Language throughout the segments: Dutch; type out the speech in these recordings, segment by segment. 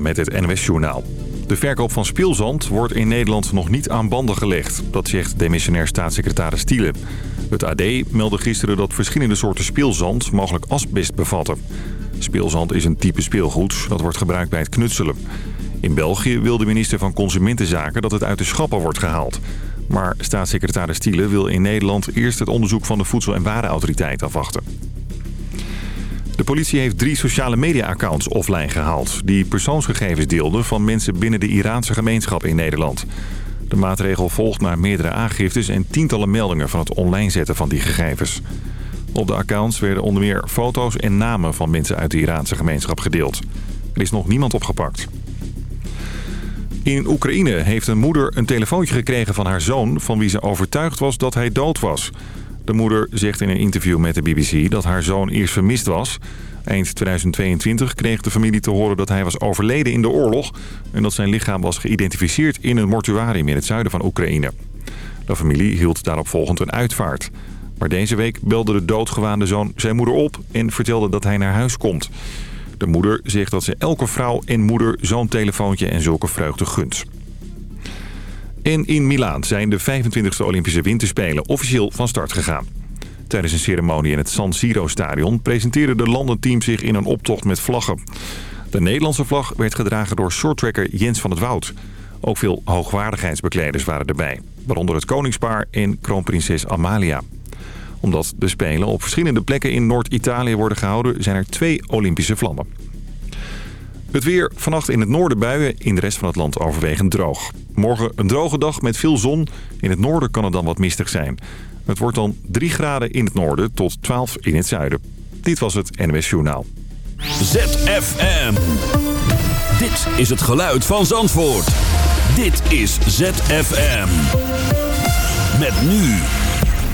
met het NWS-journaal. De verkoop van speelzand wordt in Nederland nog niet aan banden gelegd. Dat zegt demissionair staatssecretaris Stiele. Het AD meldde gisteren dat verschillende soorten speelzand mogelijk asbest bevatten. Speelzand is een type speelgoed dat wordt gebruikt bij het knutselen. In België wil de minister van Consumentenzaken dat het uit de schappen wordt gehaald. Maar staatssecretaris Stiele wil in Nederland eerst het onderzoek van de Voedsel- en Warenautoriteit afwachten. De politie heeft drie sociale media-accounts offline gehaald... die persoonsgegevens deelden van mensen binnen de Iraanse gemeenschap in Nederland. De maatregel volgt naar meerdere aangiftes en tientallen meldingen... van het online zetten van die gegevens. Op de accounts werden onder meer foto's en namen van mensen uit de Iraanse gemeenschap gedeeld. Er is nog niemand opgepakt. In Oekraïne heeft een moeder een telefoontje gekregen van haar zoon... van wie ze overtuigd was dat hij dood was... De moeder zegt in een interview met de BBC dat haar zoon eerst vermist was. Eind 2022 kreeg de familie te horen dat hij was overleden in de oorlog... en dat zijn lichaam was geïdentificeerd in een mortuarium in het zuiden van Oekraïne. De familie hield daarop volgend een uitvaart. Maar deze week belde de doodgewaande zoon zijn moeder op en vertelde dat hij naar huis komt. De moeder zegt dat ze elke vrouw en moeder zo'n telefoontje en zulke vreugde gunt. En in Milaan zijn de 25e Olympische Winterspelen officieel van start gegaan. Tijdens een ceremonie in het San Siro-stadion presenteerden de landenteam zich in een optocht met vlaggen. De Nederlandse vlag werd gedragen door shorttracker Jens van het Woud. Ook veel hoogwaardigheidsbekleders waren erbij, waaronder het koningspaar en kroonprinses Amalia. Omdat de Spelen op verschillende plekken in Noord-Italië worden gehouden, zijn er twee Olympische vlammen. Het weer vannacht in het noorden buien, in de rest van het land overwegend droog. Morgen een droge dag met veel zon. In het noorden kan het dan wat mistig zijn. Het wordt dan 3 graden in het noorden tot 12 in het zuiden. Dit was het NWS Journaal. ZFM. Dit is het geluid van Zandvoort. Dit is ZFM. Met nu.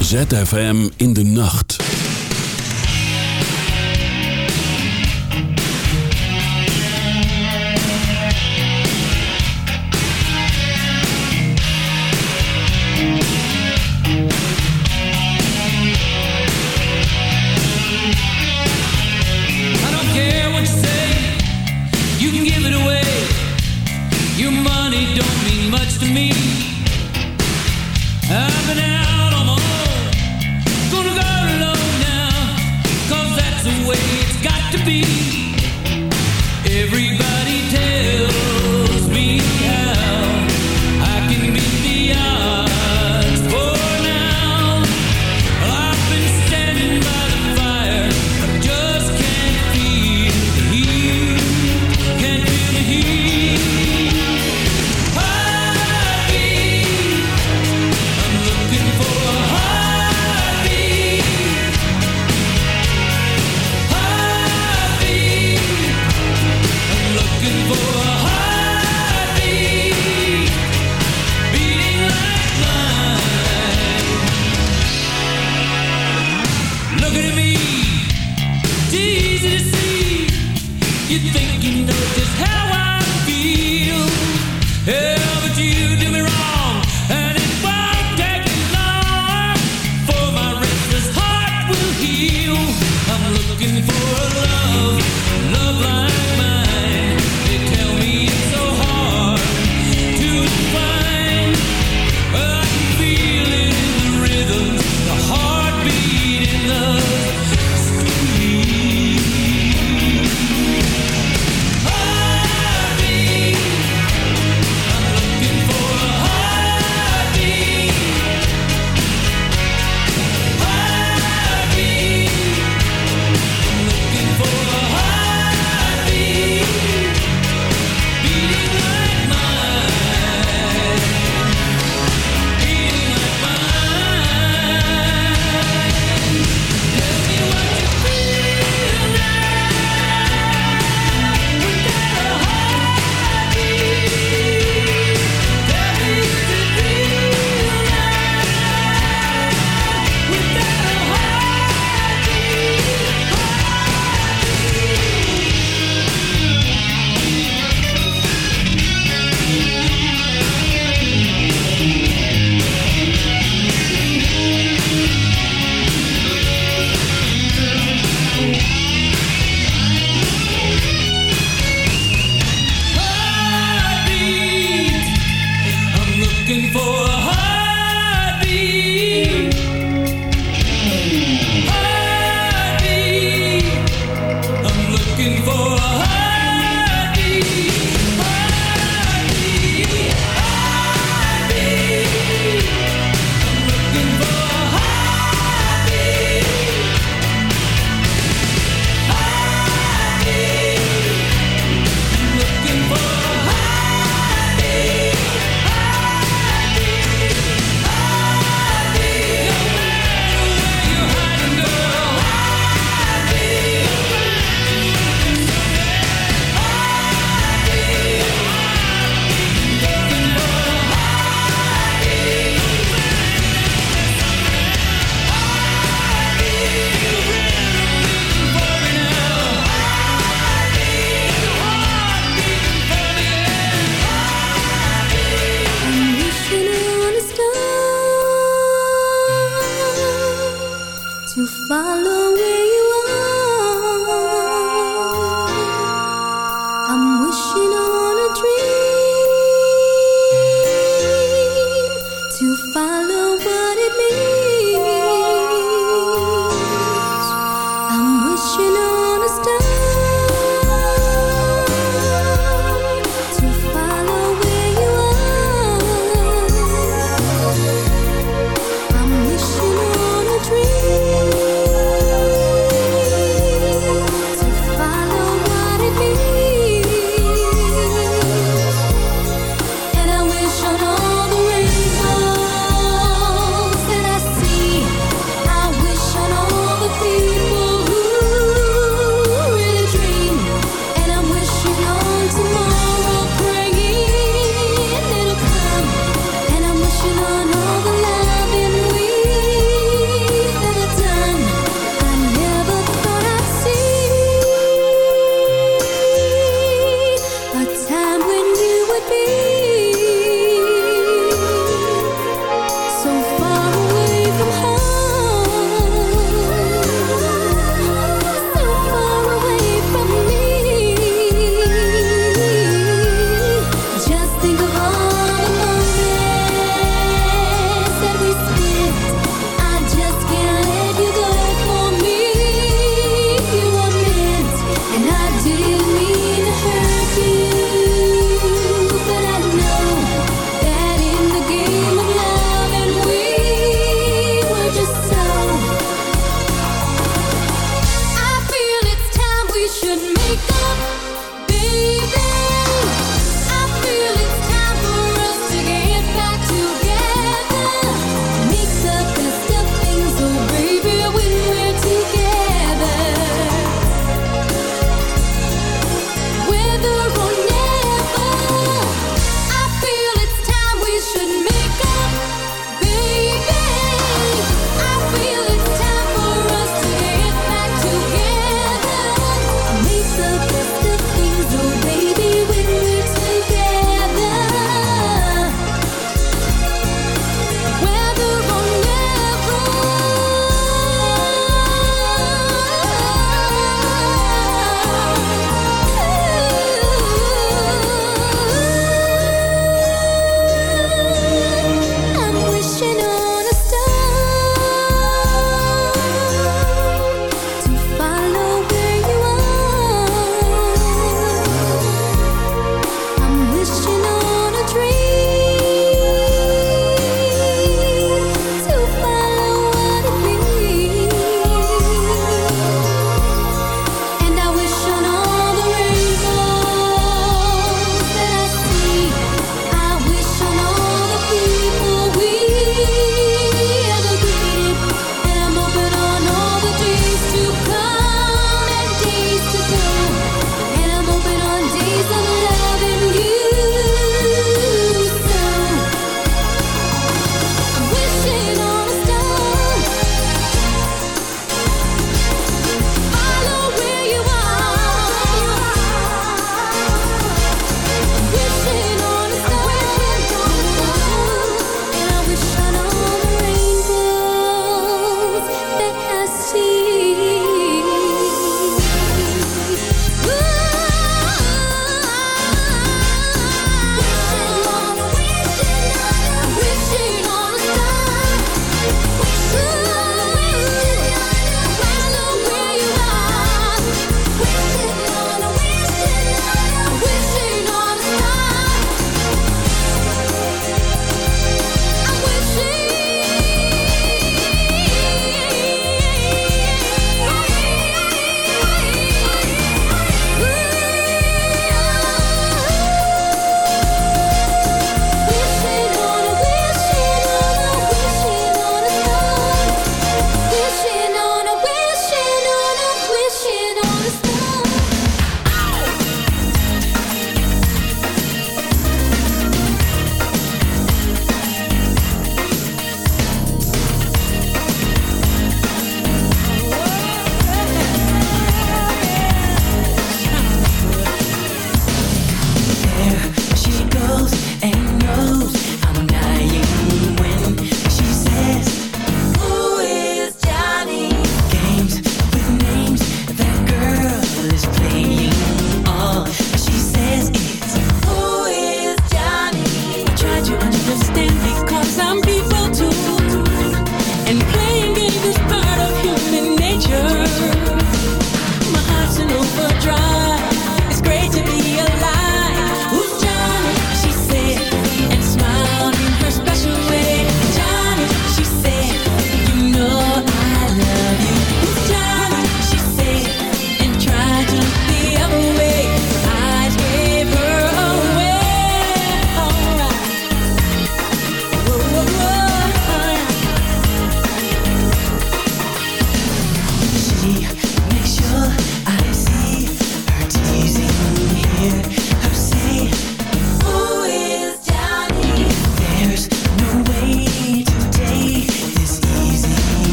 ZFM in de nacht.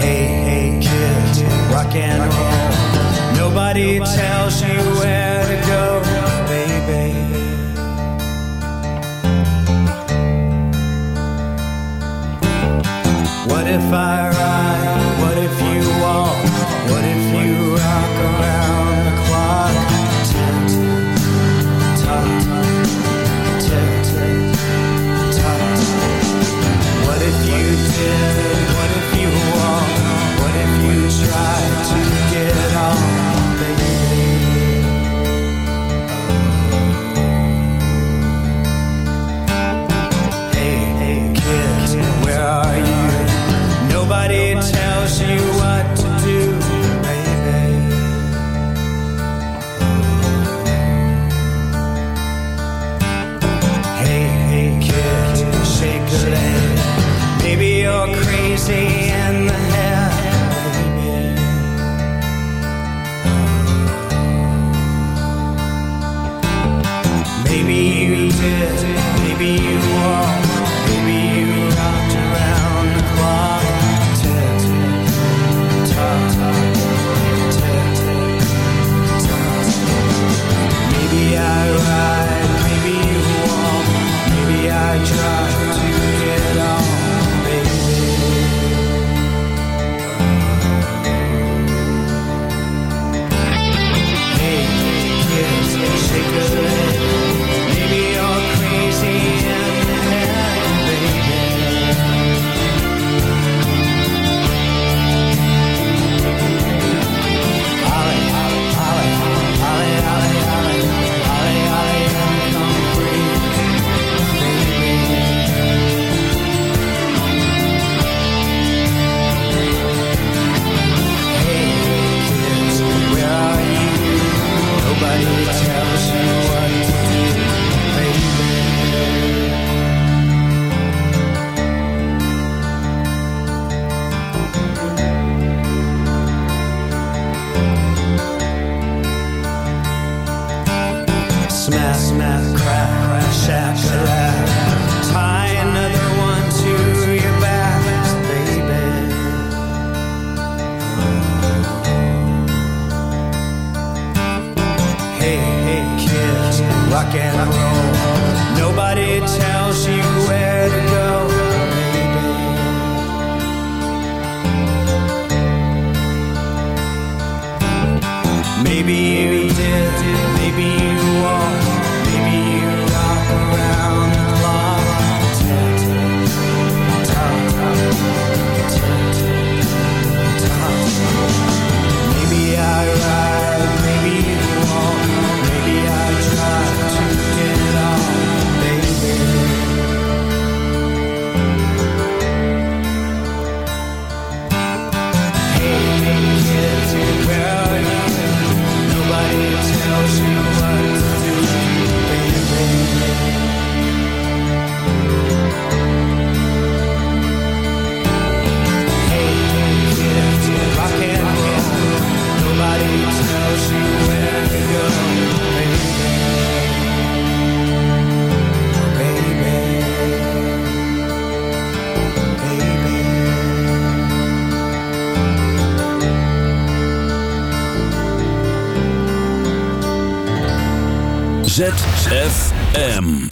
Hey, hey, kids, rock and roll. Nobody tells you where to go, baby. What if I ride? What if you walk? What if ZFM.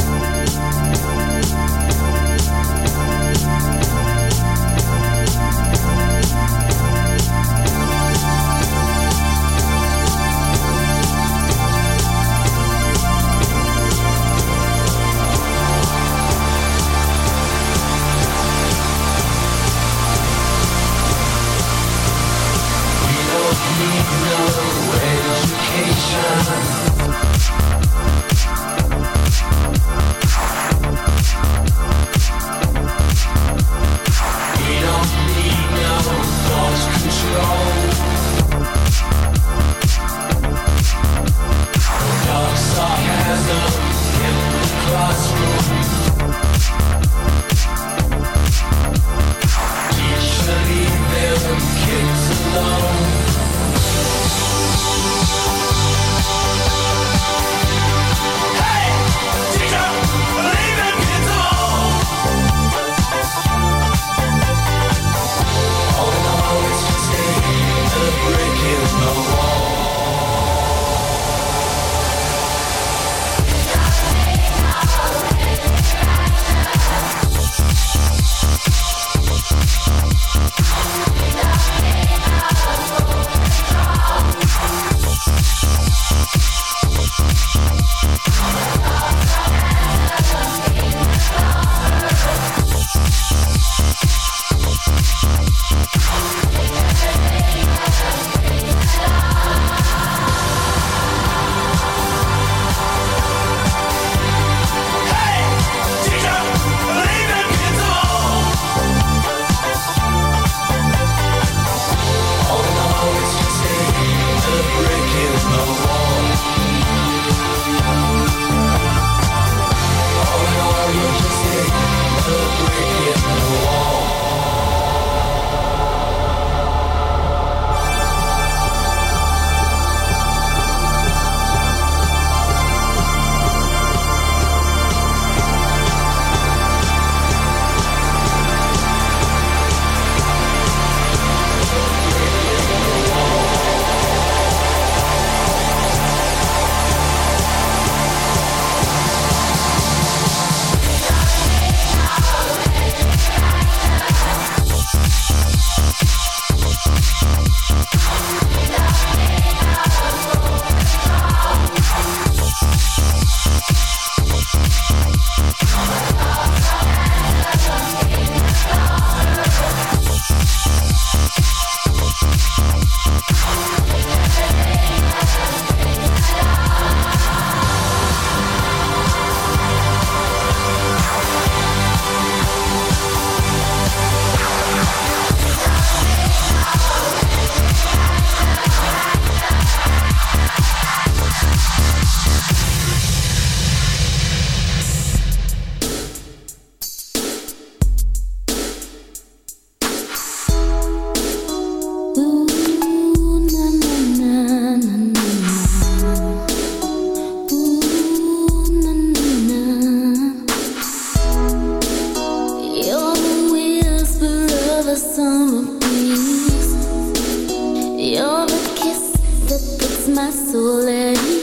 my soul and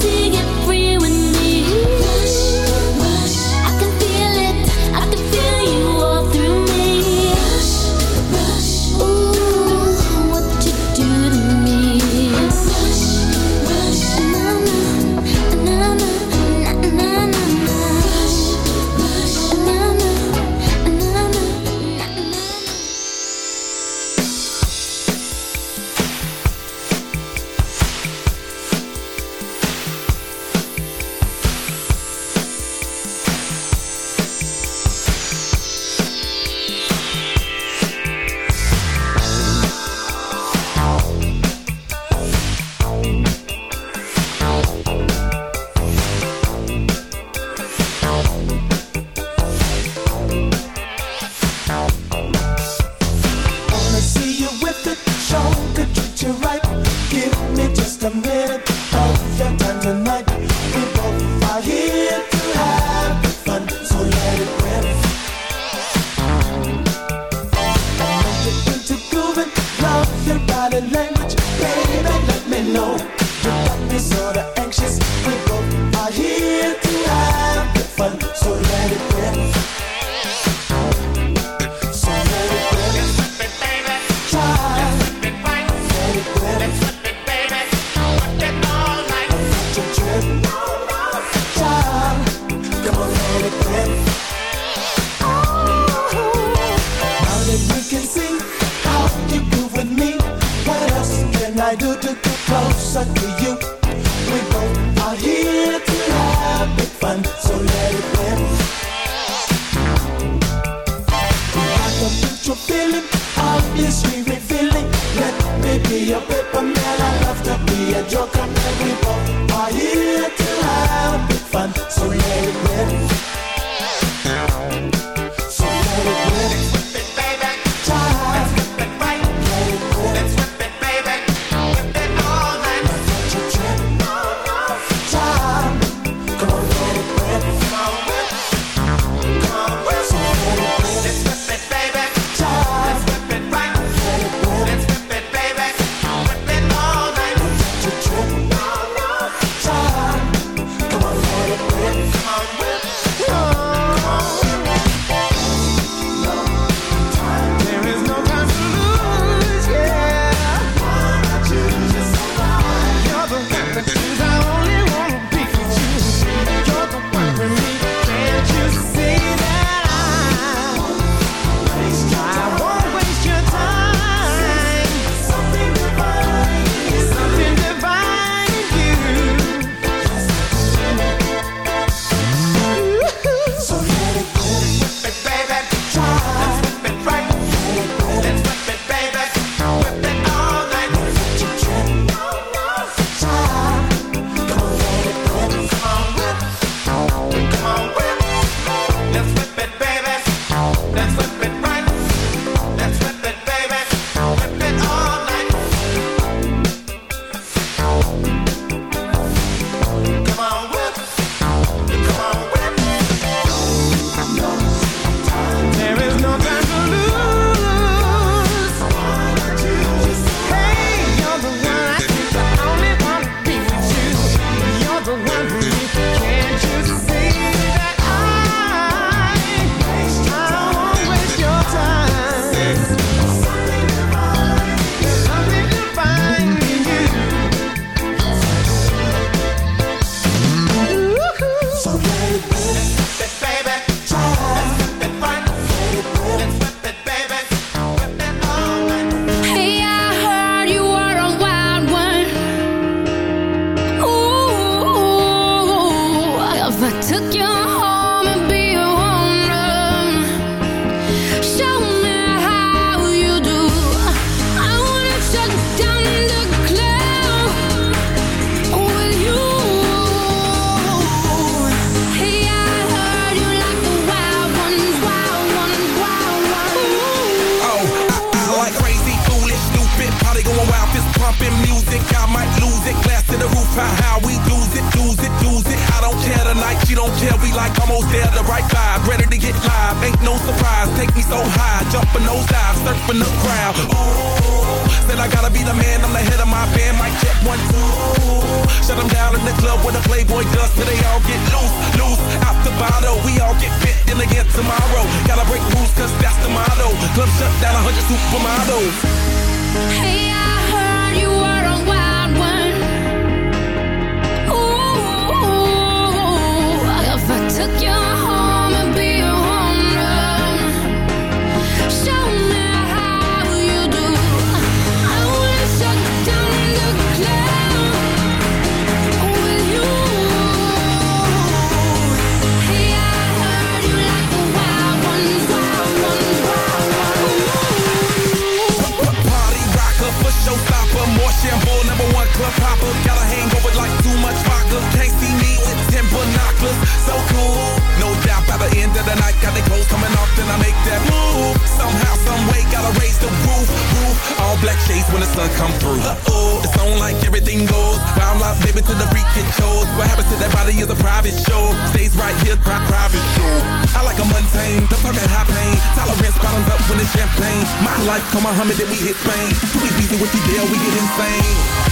reality that you're feeling, obviously revealing. Let me be your paper man. I love to be a joker, maybe both are going to come through. Uh-oh, it's on like everything goes. Wild life, baby, to the freak it shows. What happens to that body is a private show. Stays right here, pri- private show. I like a mundane, the perfect talk high pain. Tolerance bottoms up when it's champagne. My life, come on, Muhammad, then we hit Spain. Too easy with you, deal, we get insane.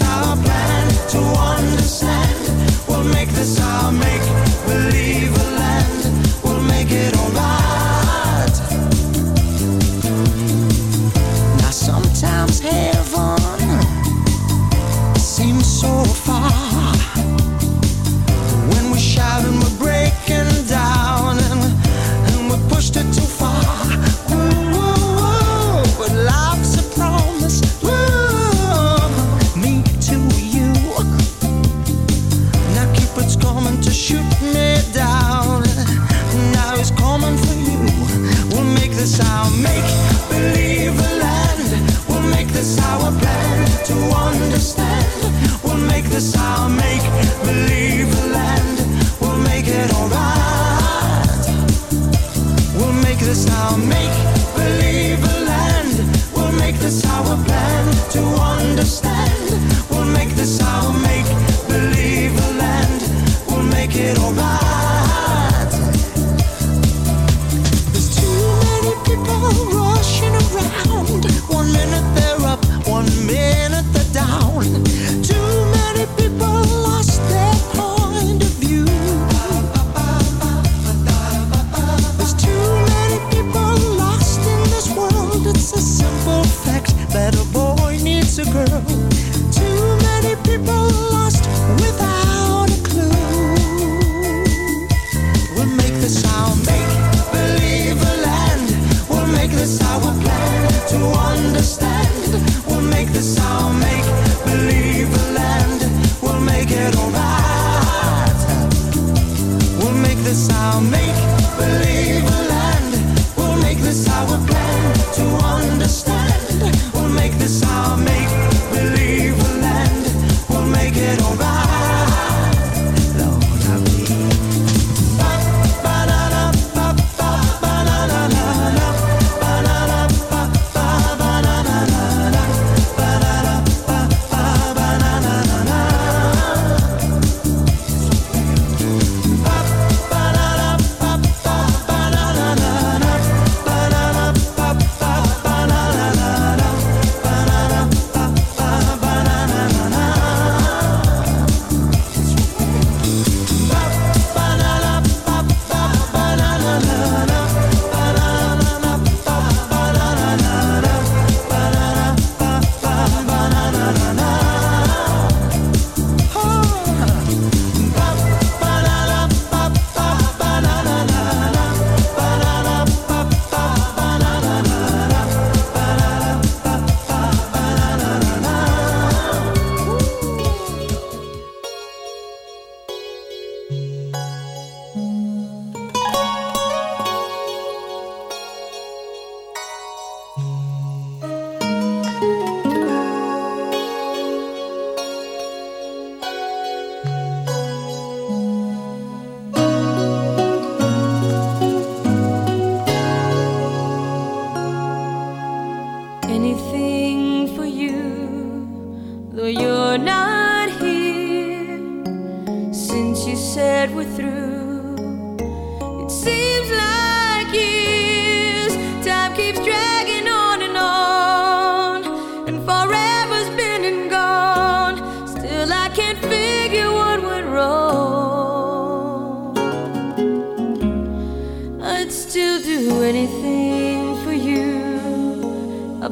Stop.